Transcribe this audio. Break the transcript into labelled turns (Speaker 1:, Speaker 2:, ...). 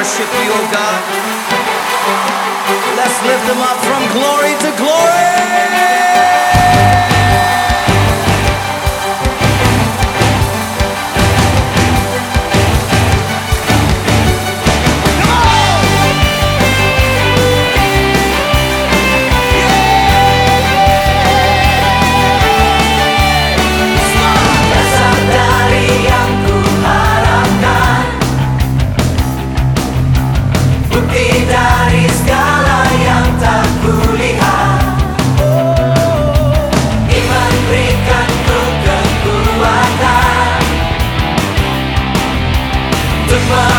Speaker 1: worship you, oh God. Let's lift him up from glory to glory. my